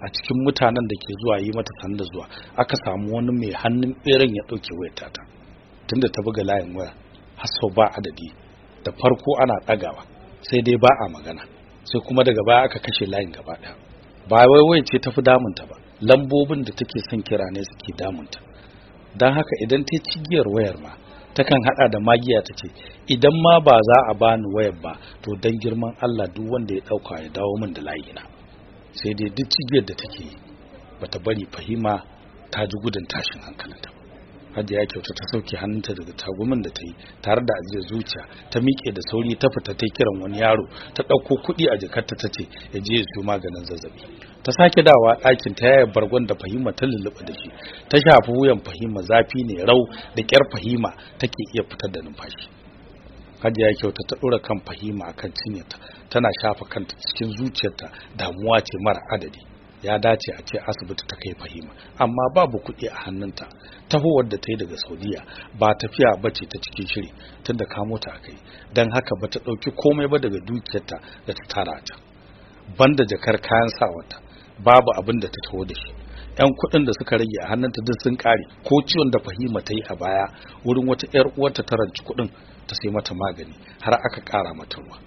a cikin mutanen da ke zuwa yi mata sanda zuwa aka samu wani mai hannun beren ya ɗauke wayar tata tunda ta buga layin waya har ba adadi. Da farko ana ɗagawa sai dai ba a magana sai kuma daga baya aka kashe layin gaba ɗaya. Ba wai wai ce tafi damunta ba lambobin da take son kira ne suke damunta. Don haka idan ta cigiyar wayar ma takan hada da magiya ta ce idan ma ba za a bani wayar ba to dan girman Allah duk wanda ya ɗauka ya dawo min da layina. Sai dai duk cigiyar da take bata bari fahima ta ji gudun tashin hankalinta Hajiya kyauta ta sauke hannunta daga tagumin da ta yi tare da ajiyar zuciya ta miƙe da sauri ta fita ta kiran wani yaro ta ɗauko kuɗi a jikarta ta ce ya je ya siyo maganin zazzaɓi. Ta sake dawa ɗakin ta yaya bargon da fahima ta lulluɓa da shi. Ta shafi wuyan fahima zafi ne rau da ƙyar fahima take iya fitar da numfashi. Hajiya kyauta ta ɗora kan fahima akan cinyarta tana shafa kanta cikin zuciyarta damuwa ce mara adadi. Ya dace a ce asibiti ta kai fahima amma babu kuɗi a hannunta. Tahowar da ta yi daga saudiya ba tafiya ba ce ta cikin shiri tunda kamo ta aka yi. Don haka ba ta ɗauki komai ba daga dukiyarta da ta tara ta banda jakar kayan sawarta babu abin da ta taho da shi. Yan kuɗin da suka rage a hannunta duk sun ƙare. Ko ciwon da fahima ta yi a baya wurin wata yar uwarta ta ranci kuɗin ta sai mata magani har aka ƙara mata ruwa.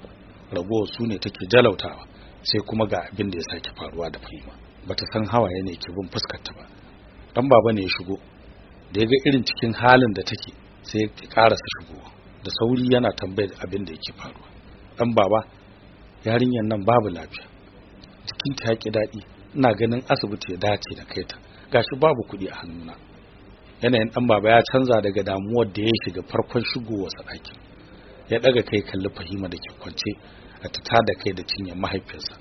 Ragowar su ne take jalautawa sai kuma ga abin da ya sake faruwa da fahima bata san hawaye ne ke bin fuskar ta ba. Dan baba ne ya shigo da ya ga irin cikin halin da take sai ya karasa shigowa. Da sauri yana tambayar abin da yake faruwa. Dan baba yarinyar nan babu lafiya. Jikin ta yaki daɗi. Ina ganin asibiti ya dace da kaita gashi babu kuɗi a hannuna. Yanayin dan baba ya canza daga damuwar da ya shiga farkon shigowarsa ɗakin. Ya ɗaga kai kalli fahima da ke kwance a ta da kai da cinyar mahaifinsa.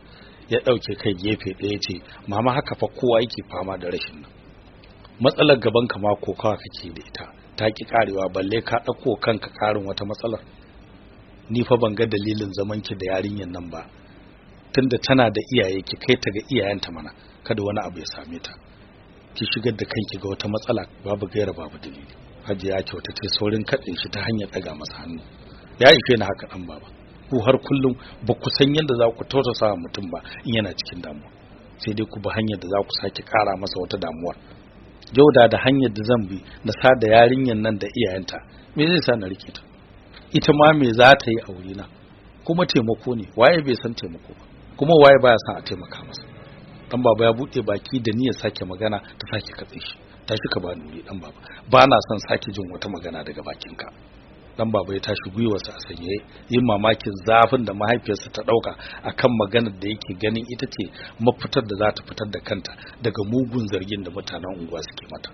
Ya ɗauke kai gefe ɗaya ce mama haka fa kowa yake fama da rashin nan. Matsalar gaban ka ma ko kawa kake da ita. Ta ki karewa balle ka ɗauko kanka karin wata matsalar. Ni fa ban ga dalilin zaman ki da yarinyar nan ba. Tunda tana da iyaye ki kai ta ga iyayenta mana. Kada wani abu ya same ta. Ki shigar da kanki ga wata matsala babu gaira babu dalili. Hajiya kyauta ce saurin katse shi ta hanyar ɗaga masa hannu. Ya ishe ni haka ɗan baba. Ku har kullum ba ku san yadda za ku tausasa mutum ba in yana cikin damuwa. Sai dai ku bi hanyar da za ku sake kara masa wata damuwar. Jauda da hanyar da zan bi na sa da yarinyar nan da iyayenta me zai sa na riƙe ta? Ita ma me za ta yi a wurina? Kuma taimako ne waye bai san taimako ba? Kuma waye baya son a taimaka masa? Dan baba ya buɗe baki da niyyar sake magana ta sake katse shi. Tashi ka ba nuri dan baba. Ba na son sake jin wata magana daga bakinka. Dan baba ya tashi gwiwarsa a sanye yin mamakin zafin da mahaifiyarsa ta ɗauka akan maganar da yake ganin ita ce mafitar da za ta fitar da kanta daga mugun zargin da mutanen unguwa suke mata.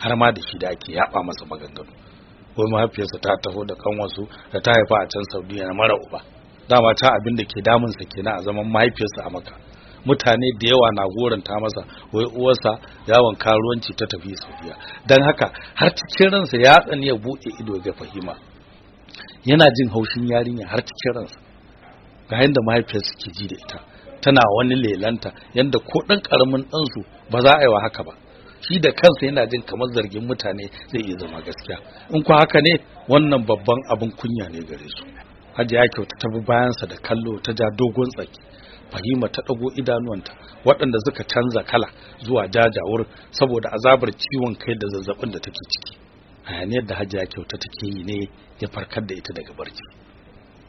Har ma da shi da ake yaba masa maganganu. Wai mahaifiyarsa ta taho da kanwarsu da ta haifa a can Saudiya na mara uba. Dama ta abin da ke damunsa kenan a zaman mahaifiyarsa a maka mutane da yawa na goranta masa wai uwarsa yawon karuwanci ta tafi Saudiya. Dan haka har cikin ransa ya tsani ya buɗe ido ga fahima. Yana jin haushin yarinya har cikin ransa. Ga yanda mahaifiyarsa ke ji da ita. Tana wani lelanta yanda ko dan ƙaramin dan su ba za a yi wa haka ba. Shi da kansa yana jin kamar zargin mutane zai iya zama gaskiya. In ku haka ne wannan babban abin kunya ne gare su. Hajiya kyauta ta bi bayansa da kallo ta ja dogon tsaki. Fahima ta ɗago idanuwanta waɗanda suka canza kala zuwa jajawur saboda azabar ciwon kai da zazzaɓin da take ciki. Hayaniyar da hajiya kyauta take yi ne ya farkar da ita daga barci.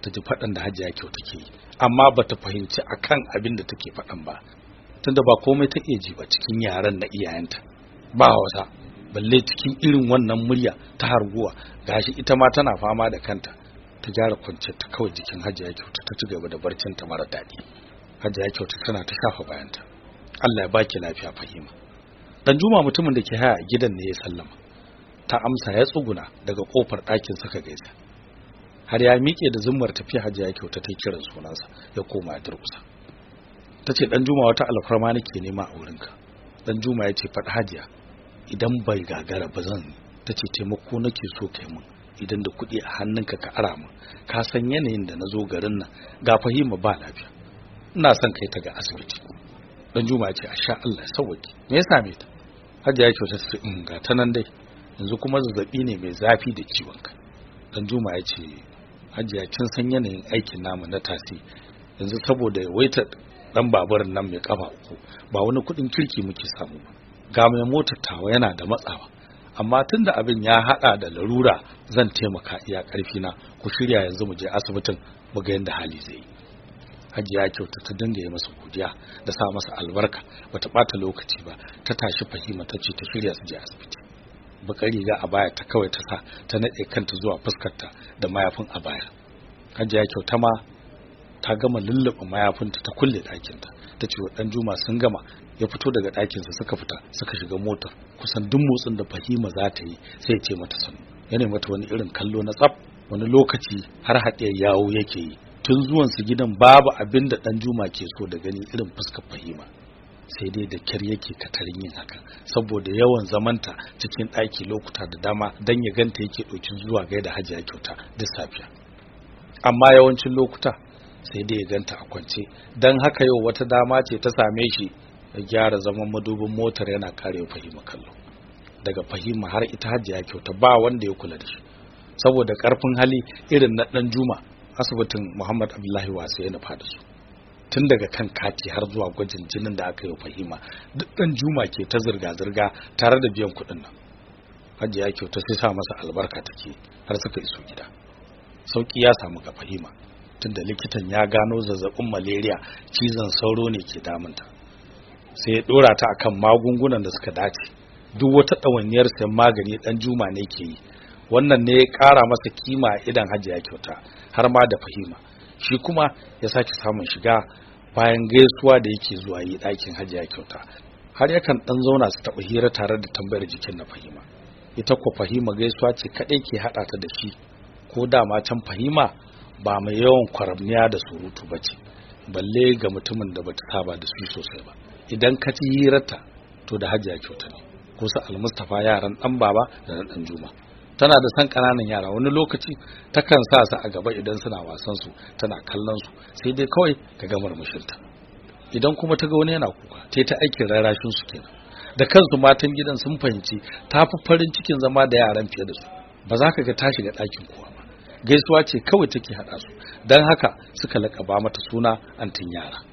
Ta ji faɗan da hajiya kyauta ke yi amma ba ta fahimci akan abin da take faɗan ba tunda ba komai ta iya ji ba cikin yaran na iyayenta. Ba wasa balle cikin irin wannan murya ta harguwa gashi ita ma tana fama da kanta. Ta gyara kwanciyar ta kawai jikin hajiya kyauta ta ci gaba da barcin ta mara daɗi. Hajiya kyauta tana ta shafa bayanta. Allah ya baki lafiya fahima. Dan juma mutumin da ke haya gidan ne ya sallama. Ta amsa ya tsuguna daga ƙofar ɗakin saka gaisa. Har ya miƙe da zummar tafiya hajiya kyauta ta kiran sunansa ya koma ya durkusa ta ce dan juma wata alfarma nake nema a wurinka. Dan juma ya ce faɗi hajiya idan bai gagara ba zan ta ce taimako nake so kai mun idan da kuɗi a hannunka ka ara min. Ka san yanayin da na zo garin nan. Ga fahima ba lafiya. Ina son kai ta ga asibiti. Dan juma ce a sha Allah sauwaki me ya same ta? Hajiya ya kyauta ta in ga ta nan dai. Yanzu kuma zazzaɓi ne mai zafi da ciwon kai. Dan juma ya ce hajiya kin san yanayin aikin namu na tasi. Yanzu saboda yawaitar dan baburin nan mai kafa uku ba wani kuɗin kirki muke samu ba. Ga mai motar tawa yana da matsawa. Amma tunda abin ya hada da larura zan taimaka iya ƙarfi na ku shirya yanzu mu je asibitin mu ga yanda hali zai yi. Hajiya kyauta ta dinga yi masa godiya da sa masa albarka bata bata lokaci ba ta tashi fahima ta ce ta shirya su je asibiti. Baka riga a baya ta kawai ta sa ta nade kanta zuwa fuskarta da mayafin a baya. Hajiya kyauta ma ta gama lulluɓe mayafinta ta kulle ɗakinta. Ta ce wa juma sun gama ya fito daga ɗakinsa suka fita suka shiga motar. Kusan duk motsin da fahima za ta yi sai ce mata sanu yana mata wani irin kallo na tsaf wani lokaci har haɗe yawo yake yi. Tun zuwan su gidan babu abin da ɗan juma ke so da gani irin fuskar fahima. Sai dai da kyar yake katarin yin haka saboda yawan zamanta cikin ɗaki lokuta da dama dan ya ganta yake ɗaukin zuwa gaida hajiya kyauta duk safiya. Amma yawancin lokuta sai dai ya ganta a kwance dan haka yau wata dama ce ta same shi ya gyara zaman madubin motar yana kare fahima kallo. Daga fahima har ita hajiya kyauta ba wanda ya kula da shi saboda ƙarfin hali irin na dan juma asibitin Muhammad Abdullahi Wasu ya nufa da su. Tun daga kan kati har zuwa gwajin jinin da aka yi fahima duk dan juma ke ta zirga zirga tare da biyan kuɗin nan. Hajiya kyauta sai sa masa albarka take har suka iso gida. Sauki ya samu ga fahima tunda likitan ya gano zazzaɓin malaria cizon sauro ne ke damunta. Sai ya dora ta akan magungunan da suka dace. Duk wata ɗawainiyar sayan magani ɗan juma ne ke yi. Wannan ne ya ƙara masa kima idan hajiya kyauta. Har ma da fahima. Shi kuma ya sake samun shiga bayan gaisuwa da yake zuwa yi ɗakin hajiya kyauta. Har yakan ɗan zauna su taɓa hira tare da tambayar jikin na fahima. Ita ko fahima gaisuwa ce kaɗai ke haɗa ta da shi. Ko dama can fahima ba mai yawan kwarabniya da surutu ba ce. Balle ga mutumin da bata saba da su sosai ba. Idan ka ci hirarta to da hajiya kyauta ne. Ko su almustafa yaran dan baba da dan juma. Tana da san ƙananan yara. Wani lokaci takan sa su a gaba idan suna wasan su tana kallon su sai dai kawai ka ga murmushinta. Idan kuma ta ga wani yana kuka ta ta aikin rarashin su kenan. Da kansu matan gidan sun fahimci ta fi farin cikin zama da yaran fiye da su. Ba za ka ga ta shiga ɗakin kowa ba. Gaisuwa ce kawai take haɗa su. Don haka suka laƙaba mata suna antin yara.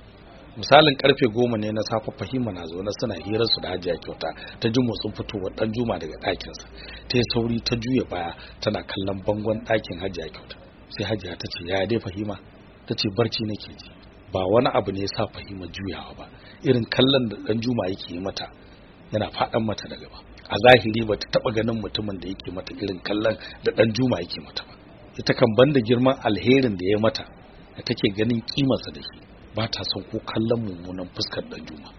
Misalin ƙarfe goma ne na safa fahima na zaune suna hirar su da hajiya kyauta. Ta ji motsin fitowar dan juma daga ɗakinsa ta yi sauri ta juya baya tana kallon bangon ɗakin hajiya kyauta. Sai hajiya ta ce ya dai fahima? Ta ce barci nake ji. Ba wani abu ne ya sa fahima juyawa ba. Irin kallon da dan juma yake yi mata yana faɗan mata da gaba. A zahiri ba ta taɓa ganin mutumin da yake mata irin kallon da dan juma yake mata ba. Ita kan banda girman alherin da ya mata da take ganin kimarsa da shi. Ba ta son ko kallon mummunan fuskar dan juma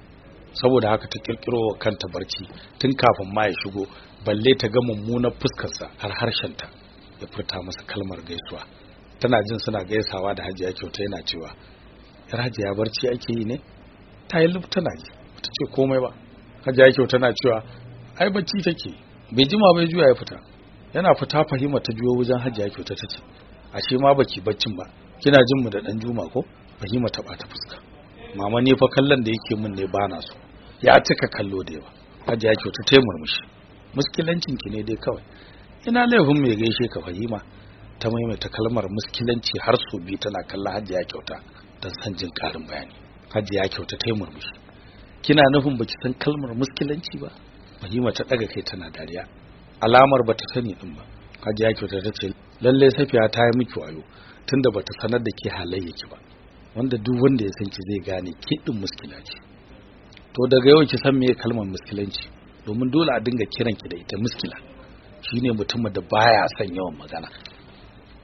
saboda haka ta kirkiro kanta barci tun kafin ma ya shigo balle ta ga mummunan fuskarsa har harshenta ya furta masa kalmar gaisuwa. Tana jin suna gaisawa da hajiya kyauta yana cewa yar hajiya barci ake yi ne? Ta yi lub tana ji ta ce komai ba. Hajiya kyauta na cewa ai bacci take bai jima bai juya ya fita. Yana fita fahima ta juyo wajen hajiya kyauta ta ce ashe ma baki baccin ba. Kina jin mu da dan juma ko? Fahima ta bata fuska. Mama ne fa kallon da yake min ne bana so. Ya cika kallo da yawa. Hajiya kyauta ta yi murmushi. Muskilancin ki ne dai kawai. Ina laifin mai gaishe ka fahima? Ta maimaita kalmar muskilanci har so biyu tana kallon hajiya kyauta don san jin karin bayani. Hajiya kyauta ta yi murmushi. Kina nufin baki san kalmar muskilanci ba? Fahima ta daga kai tana dariya. Alamar bata sani din ba. Hajiya kyauta ta ce lalle safiya ta yi miki wayo tunda bata sanar da ke halayyaki ba. Wanda duk wanda ya san ki zai gane ki din muskila ce to daga yau ki san meye kalmar muskilanci? Domin dole a dinga kiran ki da ita muskila. Shine mutumin da baya son yawan magana.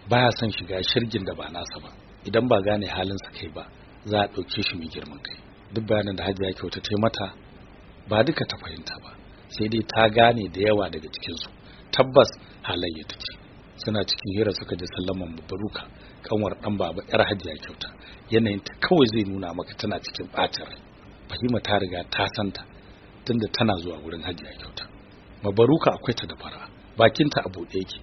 Baya son shiga shirgin da ba nasa ba. Idan ba gane halin sa kai ba za a ɗauke shi mai girman kai. Duk bayanan da Hajiya kyauta ta mata ba duka ta fahimta ba. Sai dai ta gane da yawa daga cikin su tabbas halayya ta ce. Suna cikin hira suka ji sallaman baruka. Kanwar dan baba yar hajiya kyauta. Yanayin ta kawai zai nuna maka tana cikin batar fahima ta riga ta santa tunda tana zuwa wurin hajiya kyauta. Mabaruka akwai ta da fara bakinta a buɗe yake.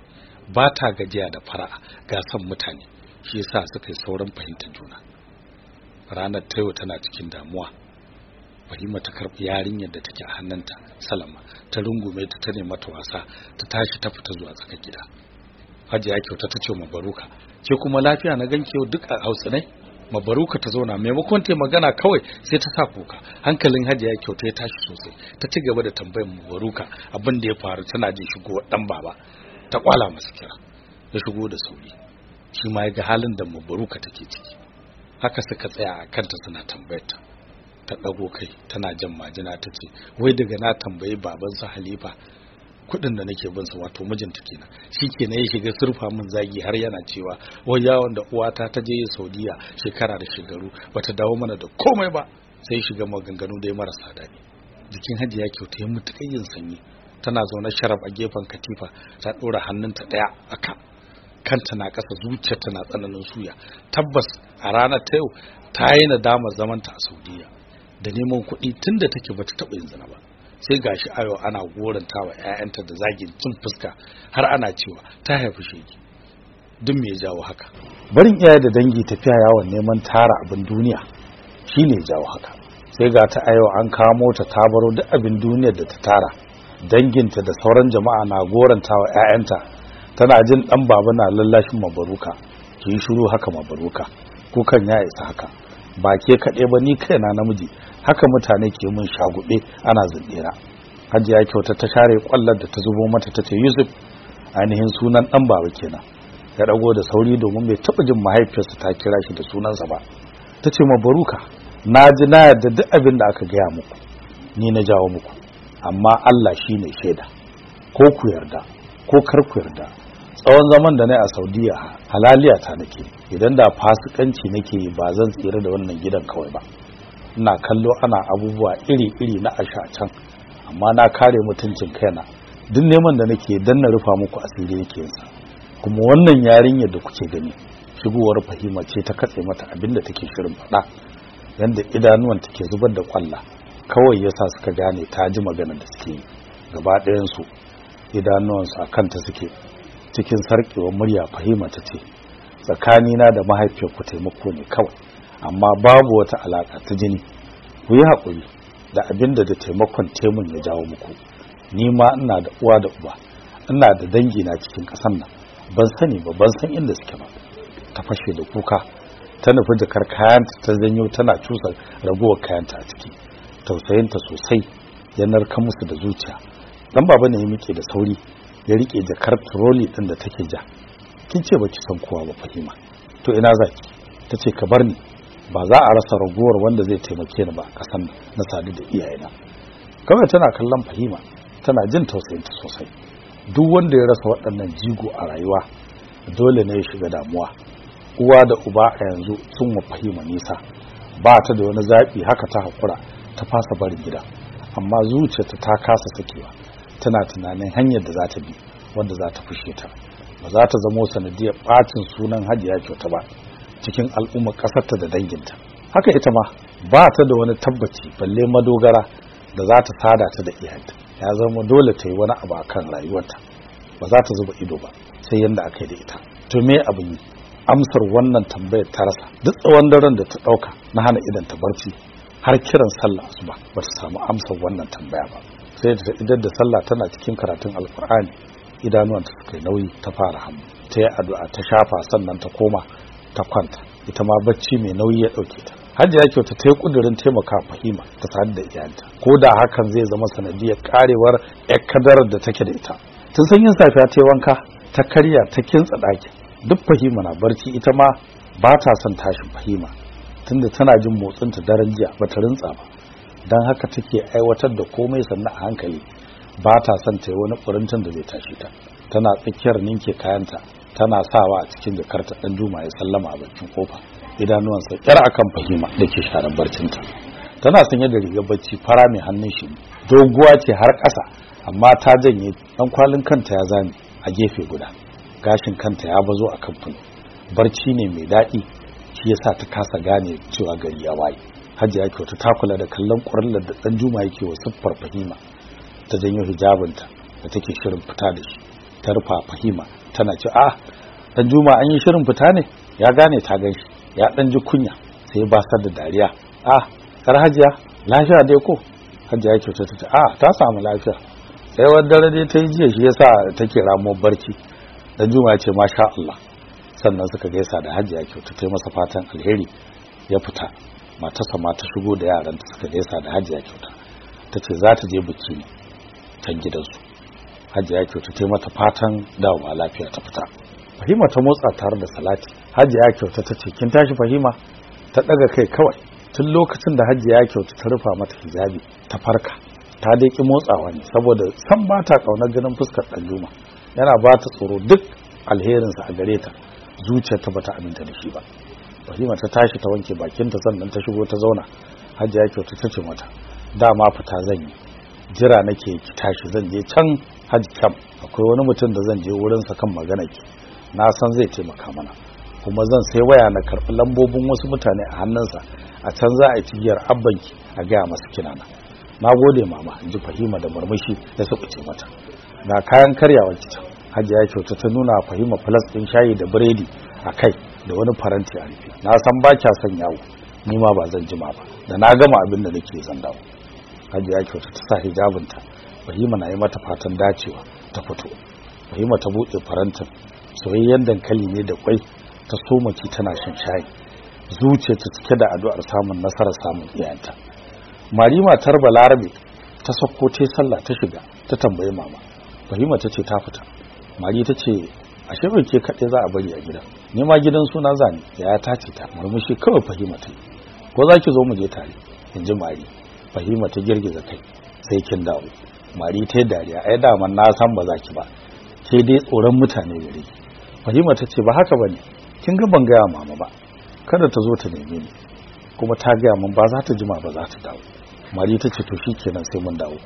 Ba ta gajiya da fara'a. Ga son mutane. Shi yasa suka yi sauran fahimtar juna. Ranar tayo tana cikin damuwa. Fahima ta karɓi yarinyar da take a hannunta salama. Ta rungume ta ta mata wasa. Ta tashi ta fita zuwa tsakar gida. Hajiya kyauta ta ce ma baruka ke kuma lafiya na ganke duk a hausa ne? Mabaruka ta zauna. Maimakon ta magana kawai sai ta sa kuka. Hankalin hajiya ya kyauta ya tashi sosai. Ta ci gaba da tambayar mabaruka abin da ya faru tana jin shigo dan baba. Ta kwala masa kira. Ya shigo da sauri. Shi ma ya ga halin da mabaruka take ciki. Haka suka tsaya a kanta suna tambayar ta. Ta dago kai tana jan majina ta ce wai daga na tambayi babansa halifa kuɗin da nake bin sa wato mijinta kenan. Shikenan ya shiga surfa min zagi har yana cewa wai yawon da uwata ta je Saudiya shekara da shekaru bata dawo mana da komai ba. Sai shiga maganganu da marasa daɗi. Jikin hajiya kyauta ya mutuƙar yin sanyi. Tana zaune sharaf a gefen katifa ta ɗora hannunta ɗaya aka kanta na ƙasa zuciyarta na tsananin suya. Tabbas a ranar ta yau ta yi nadamar zamanta a Saudiya. Da neman kuɗi tunda take bata taɓa yin zina ba. Sai gashi ayo ana goranta wa ƴaƴanta da zagin cin fuska har ana cewa ta haifi shege. Duk me jawo haka? Barin iyaye da dangi tafiya yawon neman tara abin duniya shine jawo haka. Sai ga ta ayo an kamo ta ta baro duk abin duniyar da ta tara. Danginta da sauran jama'a na goranta wa ƴaƴanta. Tana jin dan baba na lallashin mabaruka. Ki shiru haka mabaruka. Kukan ya isa haka. Ba ke kaɗai ba ni kaina namiji. Haka mutane ke mun shagube ana zindira hajiya kyauta ta share kwallar da ta zubo mata ta ce yusuf ainihin sunan dan baba kenan. Ya dago da sauri domin bai taba jin mahaifiyarsa ta kira shi da sunansa ba. Ta ce mabaruka na ji na yarda duk abin da aka gaya muku. Ni na jawo muku. Amma Allah shine shaida. Ko ku yarda ko kar ku yarda. Tsawon zaman da na a Saudiya halaliya ta nake. Idan da fasikanci nake ba zan tsira da wannan gidan kawai ba. Ina kallo ana abubuwa iri-iri na asha can amma na kare mutuncin kaina. Duk neman da nake dan na rufa muku asiri yake yinsa. Kuma wannan yarinyar da kuke gani shigowar fahima ce ta katse mata abin da take shirin faɗa yanda idanuwan take zubar da kwalla. Kawai yasa suka gane ta ji magana da suke yi. Gaba ɗayan su idanuwan su akan ta suke. Cikin sarkewar murya fahima ta ce tsakanina da mahaifiyar ku taimako ne kawai. Amma babu wata alaka ta jini. Ku yi haƙuri da abin da da taimakon temun ya jawo muku. Ni ma ina da uwa da uba ina da dangi na cikin ƙasar nan. Ban sani ba ban san inda suke ba. Ta fashe da kuka ta nufi jakar kayanta ta zanyo tana cusa ragowar kayanta a ciki. Tausayinta sosai ya narka musu da zuciya. Dan baba ne ya miƙe da sauri ya riƙe jakar trolley din da take ja. Kin ce baki san kowa ba fahima. To ina zaki tace ka bar ni. Ba za a rasa ragowar wanda zai taimake ni ba kasan na sadu da iyayena. Kawai tana kallon fahima tana jin tausayinta sosai. Duk wanda ya rasa waɗannan jigo a rayuwa dole ne ya shiga damuwa. Uwa da uba a yanzu sun wa fahima nisa. Ba ta da wani zaɓi haka ta haƙura ta fasa barin gida. Amma zuciyarta ta kasa sakewa. Tana tunanin hanyar da za ta bi wanda za ta fushe ta. Ba za ta zamo sanadiyar ɓacin sunan hajiya kyauta ba. Cikin al'ummar ƙasarta da danginta. Haka ita ma ba ta da wani tabbaci balle madogara da za ta sada ta da iyayenta. Ya zama dole ta yi wani abu akan rayuwarta. Ba za ta zuba ido ba sai yanda aka yi da ita. To me abin yi? Amsar wannan tambayar ta rasa. Duk tsawon daren da ta ɗauka na hana idan ta barci har kiran sallah asuba ba ta samu amsar wannan tambaya ba. Sai da idan da sallah tana cikin karatun alkur'ani idanuwanta suka yi nauyi ta fara hannu ta yi addu'a ta shafa sannan ta koma ta kwanta. Ita ma bacci mai nauyi ya ɗauke ta. Hajji ya kyauta ta yi ƙudurin taimaka fahima ta sadu da iyalita ko da hakan zai zama sanadiyar karewar yar kadarar da take da ita. Tun sanyin safiya ta yi wanka ta karya ta kintsa ɗakin. Duk fahima na barci ita ma ba ta son tashin fahima. Tunda tana jin motsinta daren jiya ba ta rintsa ba. Don haka take aiwatar da komai sannan a hankali. Ba ta son ta yi wani ƙurintin da zai tashi ta. Tana tsakiyar ninke kayanta. Tana sawa a cikin jakarta ɗan juma ya sallama a bakin ƙofa. Idanuwansa kyar akan fahima da ke sharar barcinta tana sanye da rigar bacci fara mai hannun shi doguwa ce har ƙasa amma ta janye ɗan kwalin kanta ya zame a gefe guda. Gashin kanta ya bazo a kan barci ne mai daɗi shi yasa ta kasa gane cewa gari ya waye. Hajiya kyauta ta kula da kallon ƙwarlar da ɗan juma yake wa siffar fahima. Ta janyo hijabinta da take shirin fita da shi. Ta rufa fahima tana ce a ɗan juma an yi shirin fita ne? Ya gane ta gan shi ya ɗan ji kunya sai ya basar da dariya. A kar hajiya lafiya dai ko? Hajiya kyauta ta ce a ta samu lafiya. Wadda dare dai ta yi jiya shi yasa take ramo barci. Ɗan juma ya ce masha Allah. Sannan suka gaisa da hajiya kyauta ta masa fatan alheri ya fita. Matarsa ma ta shigo da yaran ta suka gaisa da hajiya kyauta. Ta ce za ta je biki ne can gidansu. Hajiya kyauta ta mata fatan dawowa lafiya ta fita. Fahima ta motsa tare da salati. Hajiya kyauta ta ce kin tashi fahima? Ta daga kai kawai. Tun lokacin da hajiya kyauta ta rufa mata hijabi ta farka. Ta dai ki motsawa ne saboda san ba ta ƙaunar ganin fuskar ɗanjuma. Yana ba ta tsoro duk alherinsa a gare ta. Zuciyarta bata aminta da shi ba. Fahima ta tashi ta wanke bakinta sannan ta shigo ta zauna. Hajiya kyauta ta ce mata dama fita zan yi. Jira nake ki tashi zan je can Haji Kam akwai wani mutum da zan je wurin sa kan magana ki. Na san zai taimaka mana. Kuma zan sai waya na karɓi lambobin wasu mutane a hannunsa. A can za a yi cigiyar abbanki a gaya masa kinana na. Gode mama in ji Fahima da murmushi ya sukuce mata. Ga kayan karyawa kita Hajiya kyauta ta nuna Fahima plus ɗin shayi da biredi a kai da wani faranti a rufe. Na san ba kya son yawo. Ni ma ba zan jima ba. Da na gama abin da nake zan dawo. Hajiya kyauta ta sa hijabinta. Fahima na yi mata fatan dacewa ta fito. Fahima ta buɗe farantin. Soyayyen dankali ne da kwai ta somaki tana shan shayi. Zuciya ta cike da addu'ar samun nasarar samun iyayenta. Marima tar Balarabe ta sako ta sallah ta shiga ta tambayi mama. Fahima ta ce ta fita. Mari ta ce ashe bai ke kaɗai za a bari a gidan ni ma gidan suna zani ya ta ce ta murmushi kawai fahima ta ko za ki zo mu je tare? In ji mari. Fahima ta girgiza kai sai kin dawo. Mari ta dariya. Ai daman na san ba za ki ba. Ke dai tsoron mutane gare ki. Fahima ta ce ba haka ba ne. Kin ga ban gaya mama ba. Kada ta zo ta neme ni. Kuma ta gaya min ba za ta jima ba za ta dawo. Mari ta ce to kenan sai mun dawo.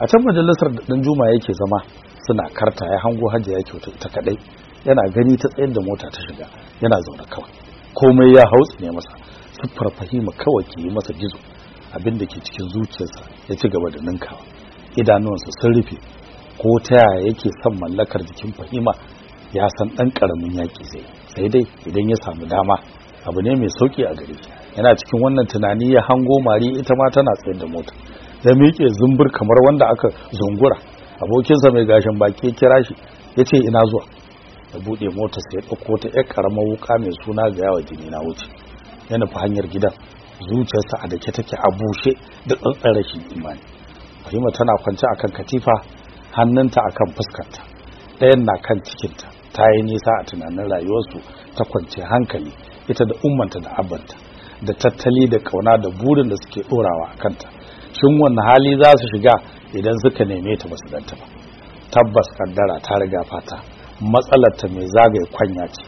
A can majalisar da dan juma yake zama suna karta ya hango hajji ya kyauta ita kadai yana gani ta tsayar da mota ta shiga yana zaune kawai. Komai ya hautsi ne masa. Siffar fahima kawai ke yi masa gizo. Abin da ke cikin zuciyarsa ya ci gaba da ninkawa. Idanuwansa sun rufe ko ta yaya yake son mallakar jikin fahima ya san dan ƙaramin yaki zai sai dai idan ya samu dama abu ne mai sauƙi a gare yana cikin wannan tunani ya hango mari ita ma tana tsayar da mota. Ya miƙe zumbur kamar wanda aka zungura. Abokinsa mai gashin baki ya kira shi ya ce ina zuwa. Ya buɗe motar sai ya ɗauko ta ƴar ƙaramar wuka mai suna ga yawa jini na wuce. Ya nufi hanyar gidan. Zuciyarsa a dake take a bushe da tsantsan rashin imani. Fahima tana kwance akan katifa hannunta akan fuskarta. Ɗayan na kan cikinta. Ta yi nisa a tunanin rayuwarsu ta kwance hankali ita da ummanta da abanta da tattali da ƙauna da burin da suke ɗorawa a kanta. Shin wanne hali za su shiga idan suka neme ta ba su danta ba? Tabbas kaddara ta riga fata. Matsalar ta mai zagaye kwanya ce.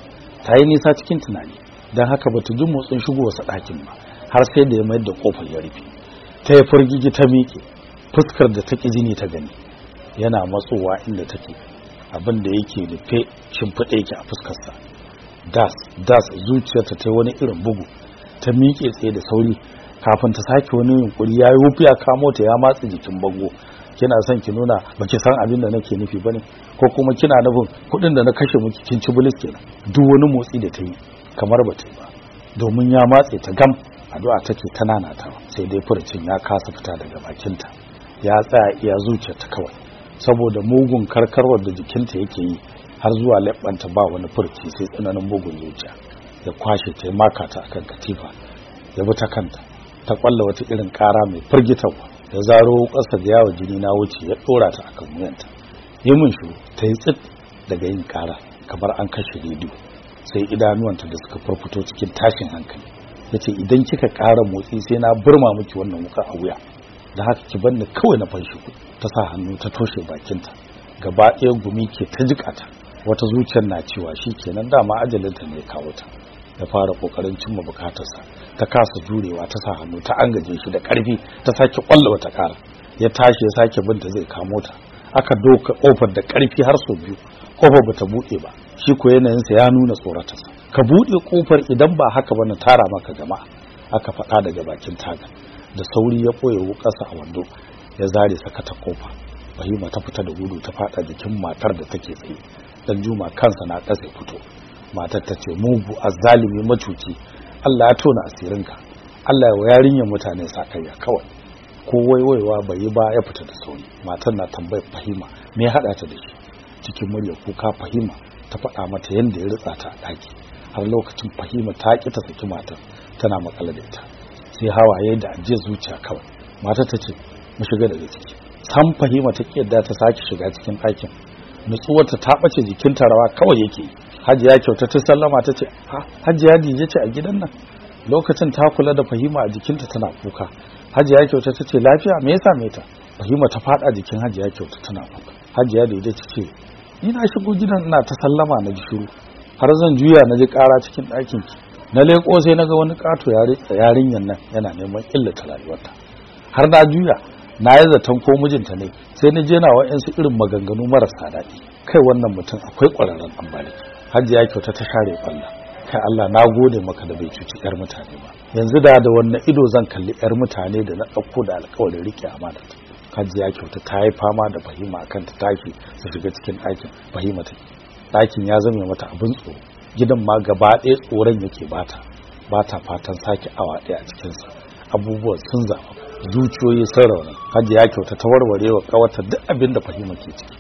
Ta yi nisa cikin tunani don haka bata ji motsin shigo wasu ɗakin ba har sai da ya mayar da ƙofar ya rufe. Ta yi firgigi ta miƙe fuskar da ta jini ta gani yana matsowa inda take abin da yake rufe shimfiɗe yake a fuskarsa. Das das zuciyarta ta wani irin bugu ta miƙe tsaye da sauri kafin ta sake wani yunkuri ya yi ya kamo ta ya matsa jikin bango. Kina son ki nuna baki san abin da nake nufi ba ne ko kuma kina nufin kuɗin da na kashe miki kin ci bulis kenan. Duk wani motsi da ta yi kamar ba ta yi ba. Domin ya matse ta gam addu'a take ta nanatawa sai dai furucin ya kasa fita daga bakinta. Ya tsaya iya zuciyarta kawai. Saboda mugun karkarwar da jikinta yake yi har zuwa leɓanta ba wani furci sai tsananin mugun zuciya. Ya kwashe ta maka ta akan katifa ya bi ta kanta ta kwalla wata irin kara mai firgitarwa. Ya zaro ƙasa da yawa jini na wuce ya ɗora ta akan wuyanta. Yi min shu ta yi tsit daga yin kara kamar an kashe rediyo. Sai idanuwanta da suka farfito cikin tashin hankali. Ya ce idan kika ƙara motsi sai na burma miki wannan wuka a wuya. Da haka ki banni kawai na fanshi ta sa hannu ta toshe bakinta. Gaba ɗaya gumi ke ta jikata wata zuciyar na cewa shi kenan dama ajalinta ne kawo ta. Ya fara ƙoƙarin cimma bukatarsa ta kasa jurewa ta sa hannu ta angaje shi da ƙarfi ta sake kwalla wata kara ya tashi ya sake binta zai kamo ta. Aka doka ƙofar da ƙarfi har sau biyu. Kofar bata buɗe ba. Shi ko yanayinsa ya nuna tsoratarsa. Ka buɗe ƙofar idan ba haka ba na tara maka jama'a. Aka faɗa daga bakin taga. Da sauri ya ɓoye wukarsa a wando ya zare sakata ƙofa. Fahima ta fita da gudu ta faɗa jikin matar da take tsaye. Dan juma kansa na ƙasa fito. Matar ta ce mugu azzalimi macuci Allah ya tona asirinka. Allah ya yarinyar mutane sakayya kawai. Ko waiwaiwa bai ba ya fita da sauri. Matar na tambayar fahima me ya hada ta da shi? Cikin murya kuka fahima ta faɗa mata yadda ya ritsa ta a ɗaki. Har lokacin fahima ta ƙi ta saki matar tana makale da ita. Sai hawaye da ajiye zuciya kawai. Mata ta ce mu shiga daga ciki san fahima ta kiyarda ta sake shiga cikin ɗakin. Nutsuwarta ta ɓace jikinta rawa kawai yake hajiya kyauta ta sallama ta ce ha hajiya dije ce a gidan nan? Lokacin ta kula da fahima a jikinta tana kuka. Hajiya kyauta ta ce lafiya me yasa me ta? Fahima ta fada jikin hajiya kyauta tana kuka. Hajiya dije ta ce ni na shigo gidan ina ta sallama na ji shiru. Har zan juya na ji ƙara cikin ɗakin ki. Na leƙo sai na ga wani ƙato yarinyan nan yana neman illata rayuwarta. Har na juya na yi zaton ko mijinta ne sai na je na wa'yansu irin maganganu marasa daɗi. Kai wannan mutum akwai ƙwararren ambali hajiya kyauta ta share ƙwalla. Kai Allah na gode maka da bai cuci yar mutane ba. Yanzu da da wannan ido zan kalli yar mutane da na ɗauko da alƙawarin riƙe amana ta hajiya kyauta ta yi fama da fahima akan ta tashi su shiga cikin ɗakin. Fahima ta ɗakin ya zame mata abin tsoro. Gidan ma gaba ɗaya tsoron yake bata bata fatan sake awa ɗaya a cikinsa. Abubuwan sun zama zuciyoyi sun rauni hajiya kyauta ta warware wa ƙawata duk abin da fahima ke ciki.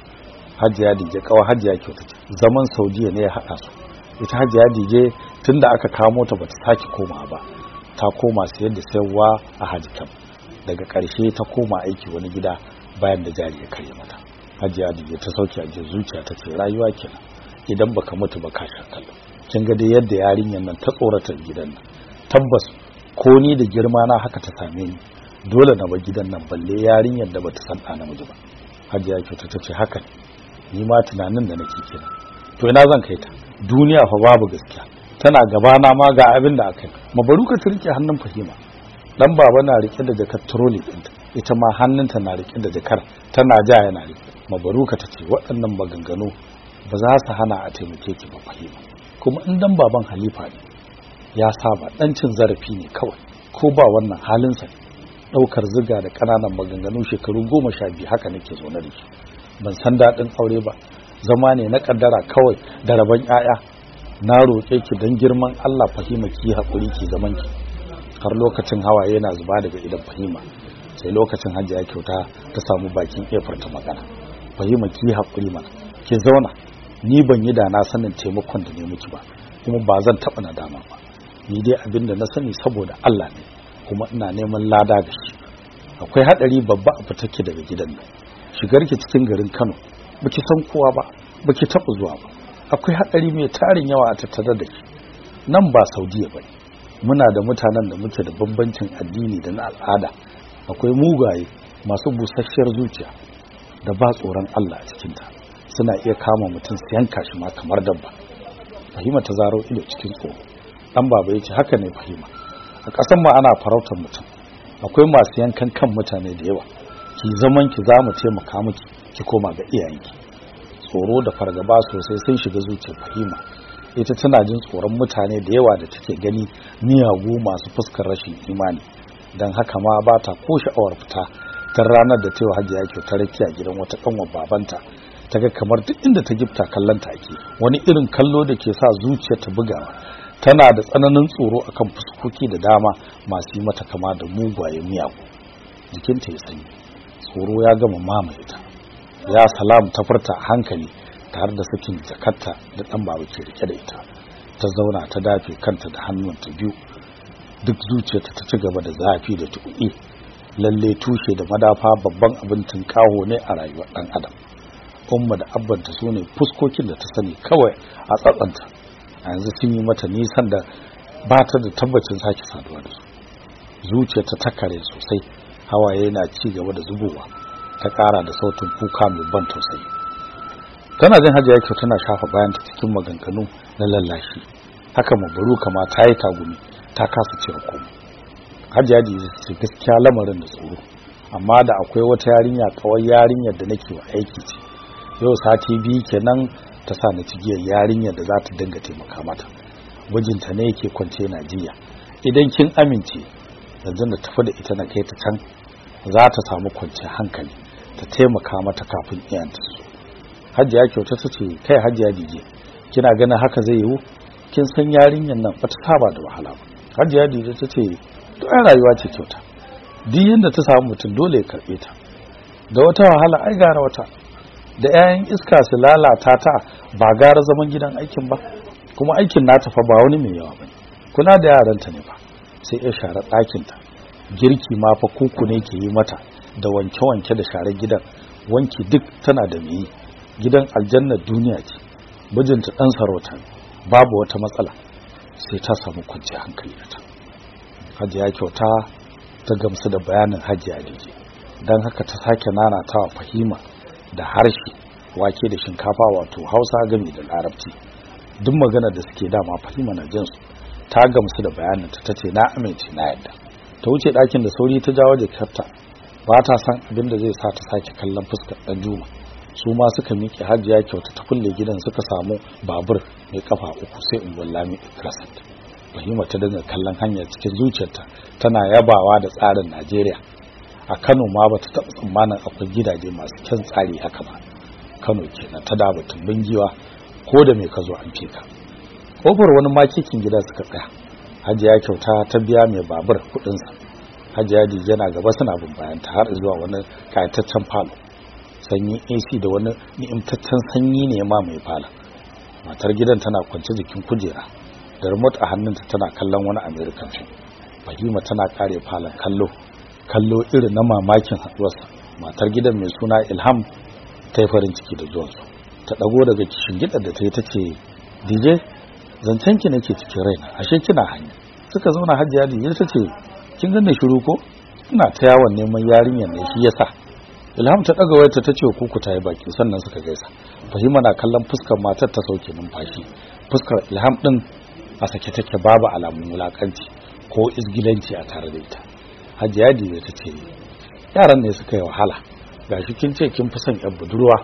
Hajiya dije kawa hajiya kyauta ce zaman saudiya ne ya haɗa su. Ita hajiya dije tunda aka kamo ta bata sake koma ba. Ta koma sayar da sayarwa a hajikam daga ƙarshe ta koma aiki wani gida bayan da jari ya karye mata. Hajiya dije ta sauke a zuciya ta ce rayuwa kenan. Idan baka mutu ba ka sha kin ga dai yadda yarinyar nan ta tsorata gidan nan. Tabbas ko ni da girma na haka ta same ni dole na bar gidan nan balle yarinyar da bata san ɗa namiji ba. Hajiya kyauta ta ce haka ni ma tunanin da nake kenan. To ina zan kai ta? Duniya fa babu gaskiya. Tana gabana ma ga abin da aka yi. Mabaruka ta riƙe hannun fahima. Dan baba na riƙe da jakar trolley ɗinta. Ita ma hannunta na riƙe da jakar tana ja yana riƙe mabaruka ta ce waɗannan maganganu ba za su hana a taimake ki ba fahima. Kuma in dan baban halifa ne ya saba dan cin zarafi ne kawai. Ko ba wannan halinsa ne ɗaukar ziga da ƙananan maganganu shekaru goma sha biyu haka nake zo na shi. Ban san daɗin aure ba zama ne na kaddara kawai da rabon 'ya'ya na roƙe ki don girman Allah fahima ki haƙuri ki zaman ki. Har lokacin hawaye yana zuba daga idan fahima sai lokacin hajiya kyauta ta samu bakin ta magana. Fahima ki haƙuri mana ki zauna. Ni ban yi da na sanin taimakon da ne miki ba kuma ba zan taɓa nadama ba. Ni dai abin da na sani saboda Allah ne kuma ina neman lada ga shi. Akwai hadari babba a fitake daga gidan nan. Shigar ki cikin garin Kano baki san kowa ba baki taɓa zuwa ba. Akwai hadari mai tarin yawa a tattare da ki. Nan ba Saudiya ba muna da mutanen da muke da bambancin addini da na al'ada. Akwai mugaye masu busasshiyar zuciya da ba tsoron Allah a cikinta. Suna iya kama mutum su yanka shi ma kamar dabba. Fahima ta zaro ido cikin tsoro. Dan baba ya ce haka ne fahima. A kasan ma ana farautar mutum. Akwai masu yankan kan mutane da yawa. Ki zaman ki za mu taimaka miki. Ki koma ga iyayenki. Tsoro da fargaba sosai sun shiga zuciyar fahima. Ita tana jin tsoron mutane da yawa da take gani miyagu masu fuskar rashin imani. Dan haka ma ba ta ko sha'awar fita. Tun ranar da yi hajiya kyautar rakiya gidan wata kanwar babanta ta ga kamar duk inda ta gifta kallon ta ake. Wani irin kallo da ke sa zuciya ta bugawa tana da tsananin tsoro akan fuskoki da dama masu yi mata kama da mugwaye miyagu. Jikinta ya sanyi. Tsoro ya gama mamaye ta. Ya salam ta furta hankali tare da sakin jakarta da dan baba ke riƙe da ita. Ta zauna ta dafe kanta da hannunta biyu. Duk zuciyarta ta ci gaba da zafi da tuƙi. Lalle tushe da madafa babban abin tunkaho ne a rayuwar dan adam. Umma da abbanta su ne fuskokin da ta sani kawai a tsatsanta. A yanzu sun yi mata nisan da ba ta da tabbacin sake saduwa da su. Zuciyarta ta kare sosai hawaye na ci gaba da zubowa ta ƙara da sautin kuka mai ban tausayi. Tana jin hajiya kyau tana shafa bayan ta cikin maganganu na lallashi. Haka mabaru kama ta yi tagumi ta kasa cire komai. Hajiya da ce gaskiya lamarin da tsoro amma da akwai wata yarinya kawai yarinyar da nake wa aiki ce. Yau sati biyu kenan ta sa na cigiyar yarinyar da za ta dinga taimaka mata. Mijinta ne yake kwance Najeriya idan kin amince yanzu na tafi da ita na kai ta can. Za ta samu kwanciyar hankali ta taimaka mata kafin iyanta su hajiya kyauta ta ce kai hajiya dije kina ganin haka zai yiwu? Kin san yarinyar nan ba ta saba da wahala ba. Hajiya dije ta ce ai rayuwa ce kyauta. Duk yanda ta samu mutum dole ya karɓe ta. Da wata wahala ai gara wata. Da 'ya'yan iska su lalata ta ba gara zaman gidan aikin ba. Kuma aikin nata fa ba wani mai yawa ba ne. Kula da yaranta ne ba sai ya share ɗakinta. Girki ma fa kuku ne ke yi mata da wanke-wanke da share gidan. Wanki duk tana da mai gidan aljanna duniya ce. Mijinta ɗan sarauta babu wata matsala. Sai ta samu kwanci hankali da ta. Hajiya kyauta ta gamsu da bayanin hajiya dije. Don haka ta sake nanatawa fahima da harshe wake da shinkafa wato hausa gami da larabci. Duk magana da suke dama fahima na jinsu ta gamsu da bayaninta ta ce na amince na yadda ta wuce ɗakin da sauri ta jawo jikarta ba ta san abin da zai sa ta sake kallon fuskar ɗan juma. Su ma suka miƙe hajiya kyauta ta kulle gidan suka samu babur mai kafa uku sai in lami crescent. Fahima ta dinga kallon hanyar cikin zuciyarta tana yabawa da tsarin najeriya. A kano ma ba ta taɓa tsammanin akwai gidaje masu kyan tsari haka ba. Kano kenan ta daba tumbin giwa ko da mai ka zo an ka. Kofar wani makikin gida suka tsaya. Hajiya kyauta ta biya mai babur kuɗinsa. Hajiya dije na gaba suna bin bayanta har zuwa wani kayataccen falo. Sanyi ac da wani ni'imtaccen sanyi ne ma mai fala matar gidan tana kwance jikin kujera. Da remote a hannunta tana kallon wani american fahima tana kare falon kallo. Kallo irin na mamakin haduwarsa. Matar gidan mai suna ilham ta yi farin ciki da zuwansu. Ta dago daga kishin gidan da ta yi ta ce dj zancen ki nake cikin raina ashe kina hanya? Suka zauna hajiya dj ta ce kin ganna shiru ko? Ina ta yawon neman yarinyar ne shi yasa ilham ta daga wayarta ta ce kuku ta yi baki. Sannan suka gaisa. Fahima na kallon fuskar matar ta sauke numfashi. Fuskar ilham din a sake take babu alamun wulakanci ko isgilanci a tare da ita. Hajiya dibe ta ce yaran ne suka yi wahala. Gashi kin ce kin fi son yan budurwa.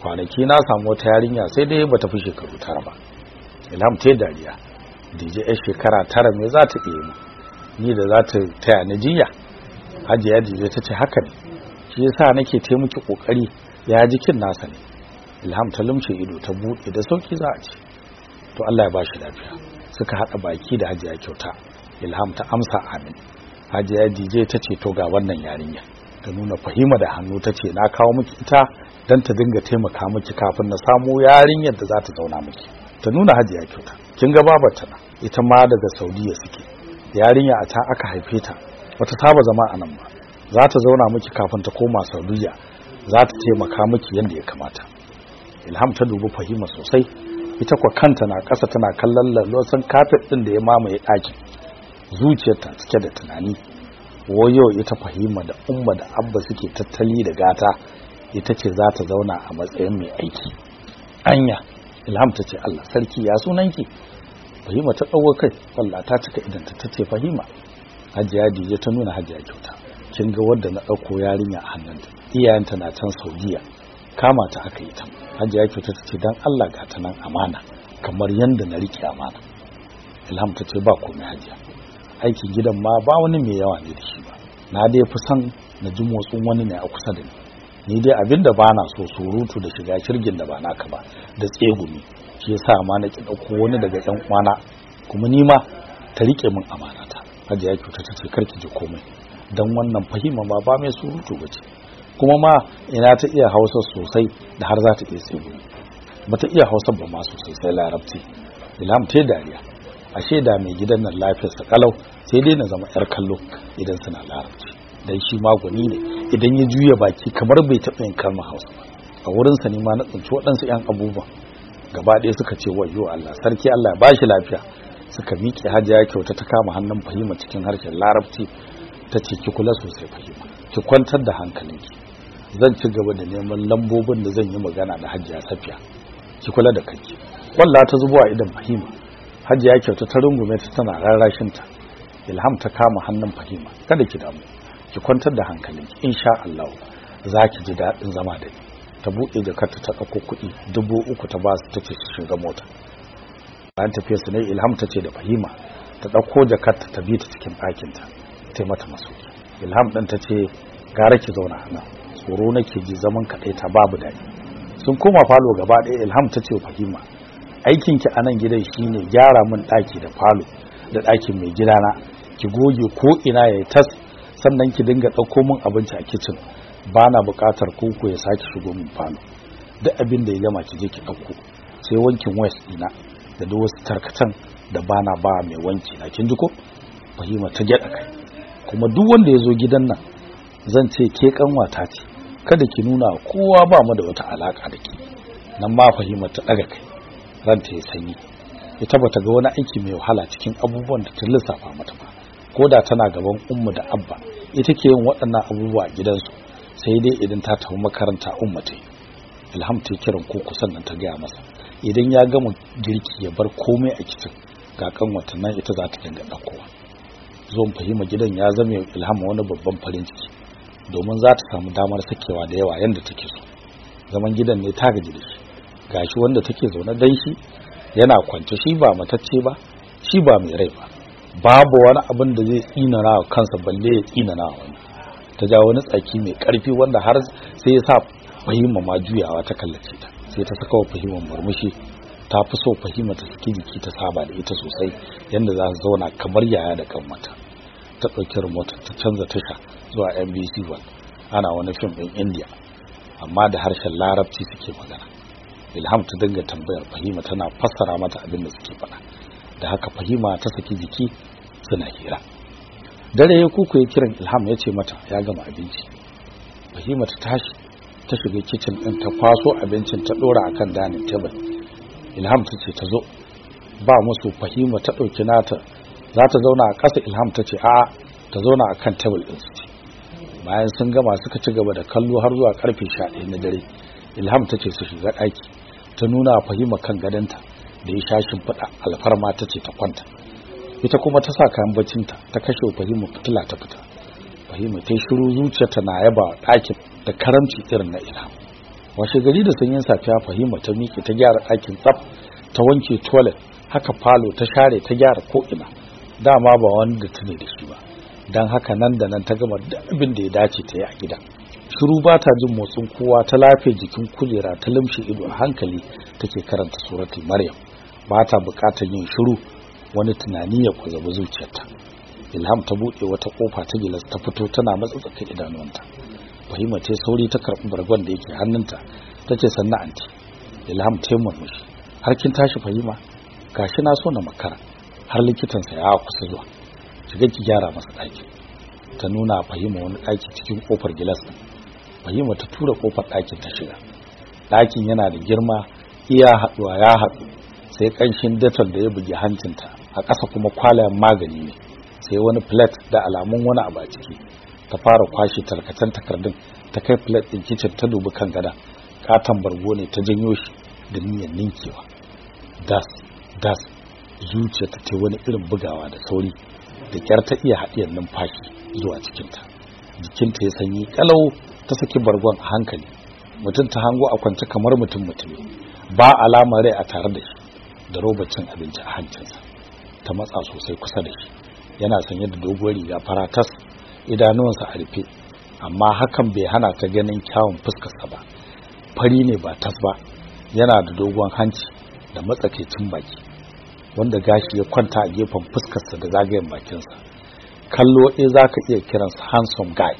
Kwanaki na samu wata yarinya sai dai bata fi shekaru tara ba. Ilham ta dariya. Dije yar shekara tara me za ta iya ni da za ta taya ni jinya? Hajiya dibe ta ce haka ne. Shi yasa nake ta miki ƙoƙari ya jikin nasa ne. Ilham ta lumshe ido ta buɗe da sauƙi za a ce to Allah ya ba shi lafiya. Suka haɗa baki da hajiya kyauta. Ilham ta amsa amin. Hajiya dije ta ce to ga wannan yarinya. Ta nuna fahima da hannu ta ce na kawo miki ita don ta dinga taimaka miki kafin na samo yarinyar da za ta zauna miki. Ta nuna hajiya kyauta. Kin ga babarta na? Ita ma daga saudiya suke. Yarinya a ta aka haife ta. Wata saba zama a nan ba. Za ta zauna miki kafin ta koma saudiya. Za ta taimaka miki yadda ya kamata. Ilham ta dubi fahima sosai. Ita kwa kanta na ƙasa tana kallon lallosan kafet ɗin da ya mamaye ɗakin. Zuciyarta cike da tunani. Wayo ita fahima da umma da abba suke tattali da gata ita ce za ta zauna a matsayin mai aiki. Anya ilham ta ce allah sarki ya sunanki? Fahima ta ɗauko kai wallah ta cika idan ta ce fahima hajiya dije ta nuna hajiya kyauta. Kin ga wadda na ɗauko yarinya a hannunta? Iyayenta na can saudiya. Kama ta aka yi ta. Hajiya kyauta ta ce dan allah ga ta nan amana kamar yadda na riƙe amana. Ilham ta ce ba komai hajiya. Aikin gidan ma ba wani mai yawa ne da shi ba. Na dai fi son na ji motsin wani ne a kusa da ni. Ni dai abin da ba na so surutu da shiga shirgin da ba naka ba da tsegumi. Shi yasa ma na ki ɗauko wani daga ƴan uwana kuma ni ma ta riƙe min amanata. Hajiya kyauta ta ce karki ji komai. Dan wannan fahima ba ba mai surutu ba ce. Kuma ma ina ta iya hausa sosai da har za ta iya tsegumi. Ba ta iya hausa ba ma sosai sai larabci. Ilham ta dariya. Ashe da mai gidan nan lafiyarsa kalau sai dai na zama yar kallo idan suna larabci. Dan shi magwani ne idan ya juya baki kamar bai taɓa yin kalmar hausa ba. A wurinsa ne ma na tsinci waɗansu 'yan abubuwan. Gaba ɗaya suka ce wayo Allah sarki Allah ya bashi lafiya. Suka miƙe hajiya kyauta ta kama hannun fahima cikin harshen larabci. Ta ce ki kula sosai fahima. Ki kwantar da hankalinki. Zan ci gaba da neman lambobin da zan yi magana da hajiya safiya. Ki kula da kanki. Walla ta zubo a idan fahima. Hajiya kyauta ta rungume ta tana rarrashin ta ilham ta kama hannun fahima kada ki damu ki kwantar da hankalinki insha Allah za ki ji daɗin zama da ni. Ta buɗe jakarta ta ɗauko kuɗi dubu uku ta ba su ta su shiga mota. Bayan tafiya su ne ilham ta ce da fahima ta ɗauko jakarta ta bi ta cikin ɗakinta ta mata masu. Ilham ɗin ta ce gara ki zauna a nan tsoro nake ji zaman kaɗai ta babu daɗi. Sun koma falo gaba ɗaya ilham ta ce fahima aikinki a nan gidan shine gyara min ɗaki da falo da ɗakin mai gidana. Ki goge ko ina ya tas sannan ki dinga ɗauko min abinci a kicin ba na buƙatar koko ya sake shigo min falo. Duk abin da ya gama ki je ki ɗauko. Sai wankin west ɗina da duk wasu tarkatan da bana ba mai wanki na. Kin ji ko? Fahima ta gyada kai. Kuma duk wanda ya zo gidan nan zan ce ke kanwata ce. Kada ki nuna kowa ba mu da wata alaka da ke. Nan ma fahima ta daga kai. Ranta ya sanyi. Ita bata ga wani aiki mai wahala cikin abubuwan da ta lissafa mata ba. Ko da tana gaban ummu da abba ita ke yin waɗannan abubuwa a gidansu sai dai idan ta tafi makaranta umma ta ilham ta kiran koko sannan ta gaya masa. Idan ya gama girki ya bar komai a kicin ga kan watannan ita za ta dinga ɗaukowa. Zuwan fahima gidan ya zame ilham wani babban farin ciki domin za ta samu damar sakewa da yawa yadda take so. Zaman gidan ne ta gaji da shi. Gashi wanda take zaune dan shi yana kwance shi ba matacce ba shi ba mai rai ba. Babu wani abin da zai tsinana wa kansa balle ya tsinana wa wani. Ta ja wani tsaki mai ƙarfi wanda har sai ya sa fahimma ma juyawa ta kallace ta. Sai ta saka wa fahimma murmushi. Ta fi so fahimma ta saki jiki ta saba da ita sosai yadda za su zauna kamar yaya da kan mata. Ta ɗauki remote ta canza tasha zuwa NBC One ana wani fim ɗin India amma da harshen larabci suke magana. Ilham ta dinga tambayar Fahima tana fassara mata abin da suke faɗa. Da haka Fahima ta saki jiki suna hira. Dare ya kuku ya kiran Ilham ya ce mata ya gama abinci. Fahima ta tashi ta shiga kitchen ɗin ta kwaso abincin ta ɗora akan dining table. Ilham ta ce ta zo. Ba musu Fahima ta ɗauki nata za ta zauna a ƙasa Ilham ta ce a'a ta zauna akan table ɗin su ce bayan sun gama suka ci gaba da kallo har zuwa ƙarfe 11 na dare Ilham ta ce su shiga ɗaki. Ta nuna Fahima kan gadonta da ya sha shimfiɗa alfarma ta ce ta kwanta. Ita kuma ta sa kayan bacinta ta kashe Fahima fitila ta fita. Fahima ta shiru zuciyarta na yaba ɗakin da karamci irin na Ilham washe gari da sanyin safiya Fahima ta miƙe ta gyara ɗakin tsaf ta wanke toilet haka falo ta share ta gyara ko'ina. Dama ba wanda ta ne da shi ba. Don haka nan da nan ta gama duk abin da ya dace ta yi a gida. Shiru ba ta jin motsin kowa ta lafe jikin kujera ta limshe ido a hankali take karanta suratul maryam. Ba ta buƙatar yin shiru wani tunani ya kwazabi zuciyarta. Ilham ta buɗe wata ƙofa ta gilas ta fito tana matsatsakin idanuwanta. Fahima ta sauri ta karɓi bargon da yake hannunta ta ce sannan anti. Ilham ta murmushi. Har kin tashi fahima? Gashi na so na makara har likitansa ya kusa zuwa. Shiga ki gyara masa ɗaki ta nuna fahima wani ɗaki cikin ƙofar gilas ɗin. Fahima ta tura ƙofar ɗakin ta shiga. Ɗakin yana da girma iya haɗuwa ya haɗu sai ƙanshin dettol da ya bugi hancinta a ƙasa kuma kwalayen magani ne sai wani plate da alamun wani abu a ciki. Ta fara kwashe tarkacen takardun ta kai plate ɗin kicin ta dubi kan gada. Katon bargo ne ta janyo shi da niyyar ninkewa. Das das zuciya ta ce wani irin bugawa da sauri da kyar ta iya haɗiyar numfashi zuwa cikinta. Jikinta ya sanyi kalau ta saki bargon a hankali. Mutum ta hango a kwance kamar mutum mutumi. Ba alamar rai a tare da shi da robar cin abinci a hancinsa. Ta matsa sosai kusa da shi. Yana sanye da doguwar riga fara tas idanuwansa a rufe. Amma hakan bai hana ta ganin kyawun fuskarsa ba. Fari ne ba tas ba. Yana da dogon hanci da matsakaicin baki wanda gashi ya kwanta a gefen fuskarsa da zagayen bakinsa. Kallo ɗaya za ka iya kiransa handsome guy.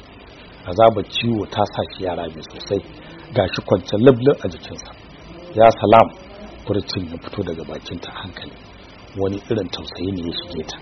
Azabar ciwo ta sa shi yara mai sosai. Gashi kwance lablin a jikinsa. Ya salam furcin ya fito daga bakinta hankali. Wani irin tausayi ne ya shige ta.